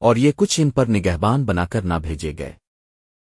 اور یہ کچھ ان پر نگہبان بنا کر نہ بھیجے گئے۔